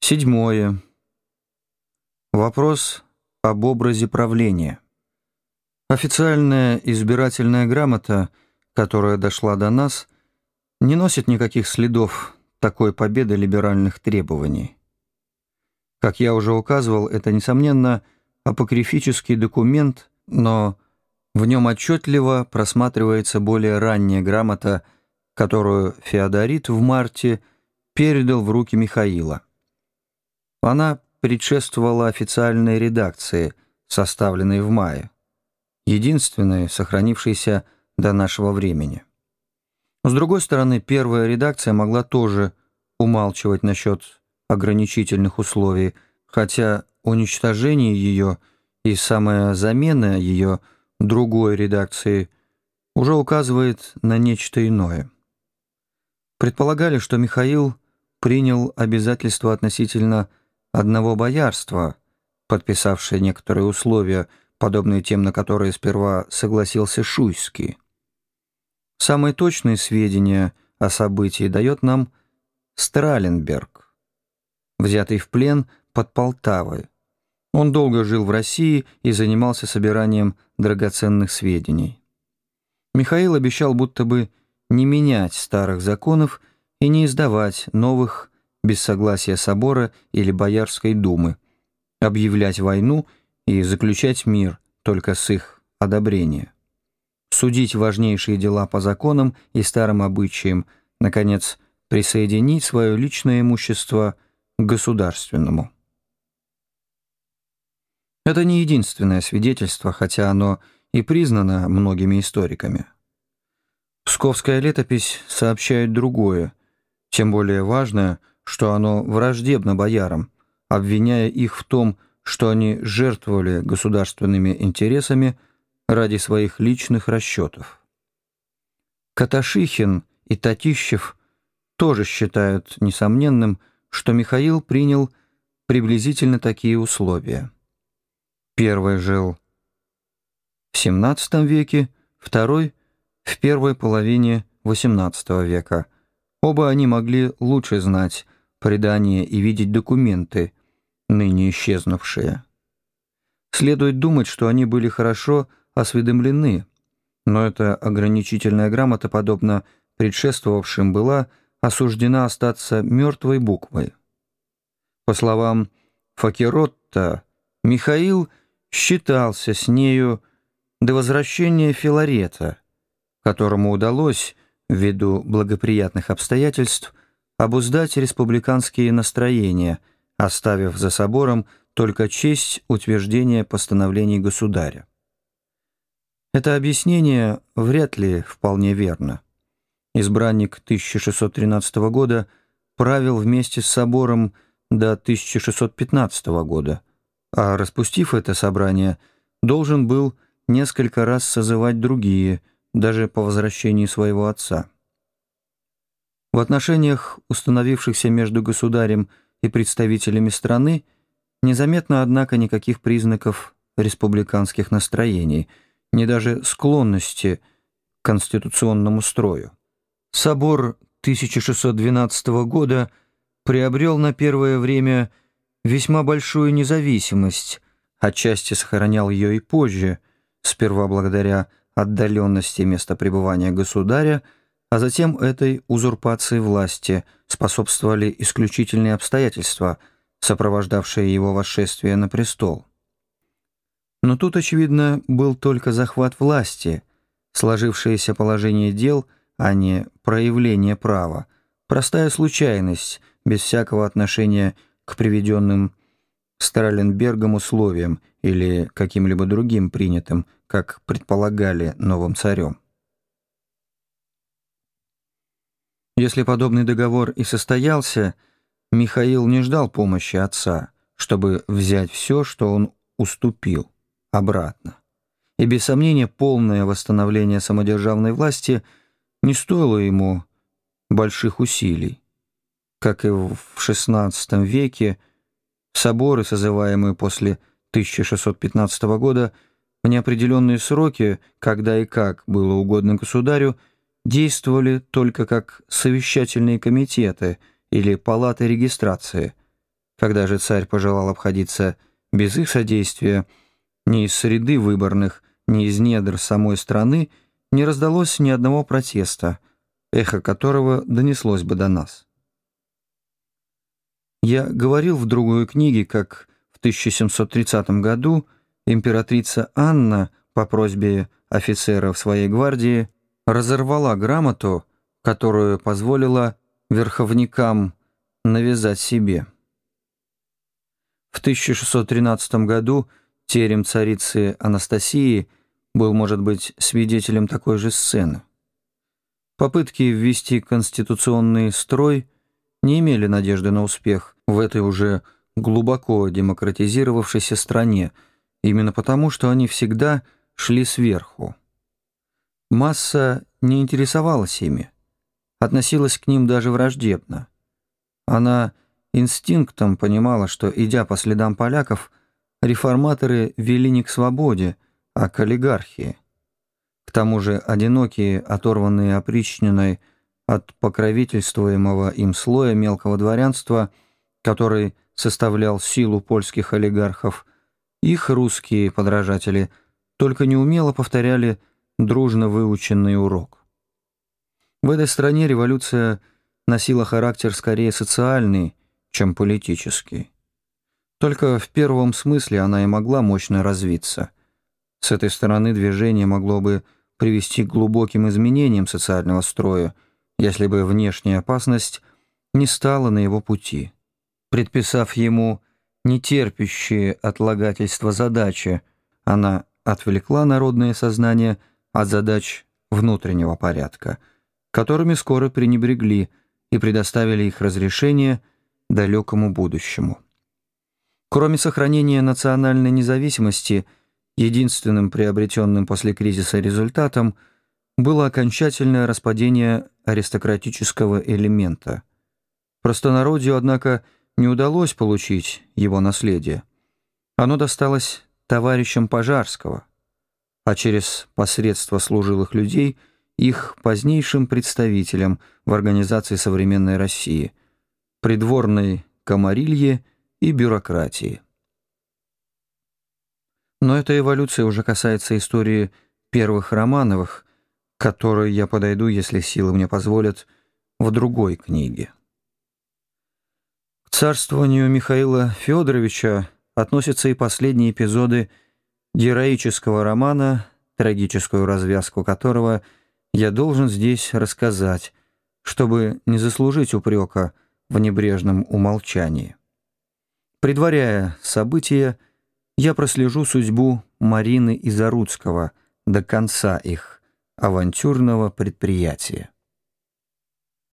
Седьмое. Вопрос об образе правления. Официальная избирательная грамота, которая дошла до нас, не носит никаких следов такой победы либеральных требований. Как я уже указывал, это, несомненно, апокрифический документ, но в нем отчетливо просматривается более ранняя грамота, которую Феодорит в марте передал в руки Михаила. Она предшествовала официальной редакции, составленной в мае, единственной, сохранившейся до нашего времени. С другой стороны, первая редакция могла тоже умалчивать насчет ограничительных условий, хотя уничтожение ее и самая замена ее другой редакции уже указывает на нечто иное. Предполагали, что Михаил принял обязательства относительно одного боярства, подписавшее некоторые условия, подобные тем, на которые сперва согласился Шуйский. Самые точные сведения о событии дает нам Страленберг, взятый в плен под Полтавой. Он долго жил в России и занимался собиранием драгоценных сведений. Михаил обещал будто бы не менять старых законов и не издавать новых без согласия собора или Боярской думы, объявлять войну и заключать мир только с их одобрения, судить важнейшие дела по законам и старым обычаям, наконец, присоединить свое личное имущество к государственному. Это не единственное свидетельство, хотя оно и признано многими историками. Псковская летопись сообщает другое, тем более важное, что оно враждебно боярам, обвиняя их в том, что они жертвовали государственными интересами ради своих личных расчетов. Каташихин и Татищев тоже считают несомненным, что Михаил принял приблизительно такие условия. Первый жил в XVII веке, второй — в первой половине XVIII века. Оба они могли лучше знать предания и видеть документы, ныне исчезнувшие. Следует думать, что они были хорошо осведомлены, но эта ограничительная грамота, подобно предшествовавшим, была осуждена остаться мертвой буквой. По словам Факеротта, Михаил считался с нею до возвращения Филарета, которому удалось, ввиду благоприятных обстоятельств, обуздать республиканские настроения, оставив за собором только честь утверждения постановлений государя. Это объяснение вряд ли вполне верно. Избранник 1613 года правил вместе с собором до 1615 года, а распустив это собрание, должен был несколько раз созывать другие, даже по возвращении своего отца. В отношениях, установившихся между государем и представителями страны, незаметно, однако, никаких признаков республиканских настроений, ни даже склонности к конституционному строю. Собор 1612 года приобрел на первое время весьма большую независимость, отчасти сохранял ее и позже, сперва благодаря отдаленности места пребывания государя, а затем этой узурпации власти способствовали исключительные обстоятельства, сопровождавшие его восшествие на престол. Но тут, очевидно, был только захват власти, сложившееся положение дел, а не проявление права, простая случайность, без всякого отношения к приведенным Страленбергом условиям или каким-либо другим принятым, как предполагали новым царем. Если подобный договор и состоялся, Михаил не ждал помощи отца, чтобы взять все, что он уступил, обратно. И без сомнения полное восстановление самодержавной власти не стоило ему больших усилий. Как и в XVI веке, соборы, созываемые после 1615 года, в неопределенные сроки, когда и как было угодно государю, действовали только как совещательные комитеты или палаты регистрации, Когда же царь пожелал обходиться без их содействия, ни из среды выборных, ни из недр самой страны не раздалось ни одного протеста, эхо которого донеслось бы до нас. Я говорил в другой книге, как в 1730 году императрица Анна по просьбе офицеров своей гвардии разорвала грамоту, которую позволила верховникам навязать себе. В 1613 году терем царицы Анастасии был, может быть, свидетелем такой же сцены. Попытки ввести конституционный строй не имели надежды на успех в этой уже глубоко демократизировавшейся стране, именно потому, что они всегда шли сверху. Масса не интересовалась ими, относилась к ним даже враждебно. Она инстинктом понимала, что, идя по следам поляков, реформаторы вели не к свободе, а к олигархии. К тому же одинокие, оторванные опричниной от покровительствуемого им слоя мелкого дворянства, который составлял силу польских олигархов, их русские подражатели только неумело повторяли дружно выученный урок. В этой стране революция носила характер скорее социальный, чем политический. Только в первом смысле она и могла мощно развиться. С этой стороны движение могло бы привести к глубоким изменениям социального строя, если бы внешняя опасность не стала на его пути, предписав ему нетерпящие отлагательства задачи, она отвлекла народное сознание от задач внутреннего порядка, которыми скоро пренебрегли и предоставили их разрешение далекому будущему. Кроме сохранения национальной независимости, единственным приобретенным после кризиса результатом было окончательное распадение аристократического элемента. Простонародью, однако, не удалось получить его наследие. Оно досталось товарищам Пожарского, а через посредство служилых людей их позднейшим представителям в Организации современной России, придворной комарилье и бюрократии. Но эта эволюция уже касается истории первых Романовых, к которой я подойду, если силы мне позволят, в другой книге. К царствованию Михаила Федоровича относятся и последние эпизоды героического романа, трагическую развязку которого я должен здесь рассказать, чтобы не заслужить упрека в небрежном умолчании. Предваряя события, я прослежу судьбу Марины и Заруцкого до конца их авантюрного предприятия.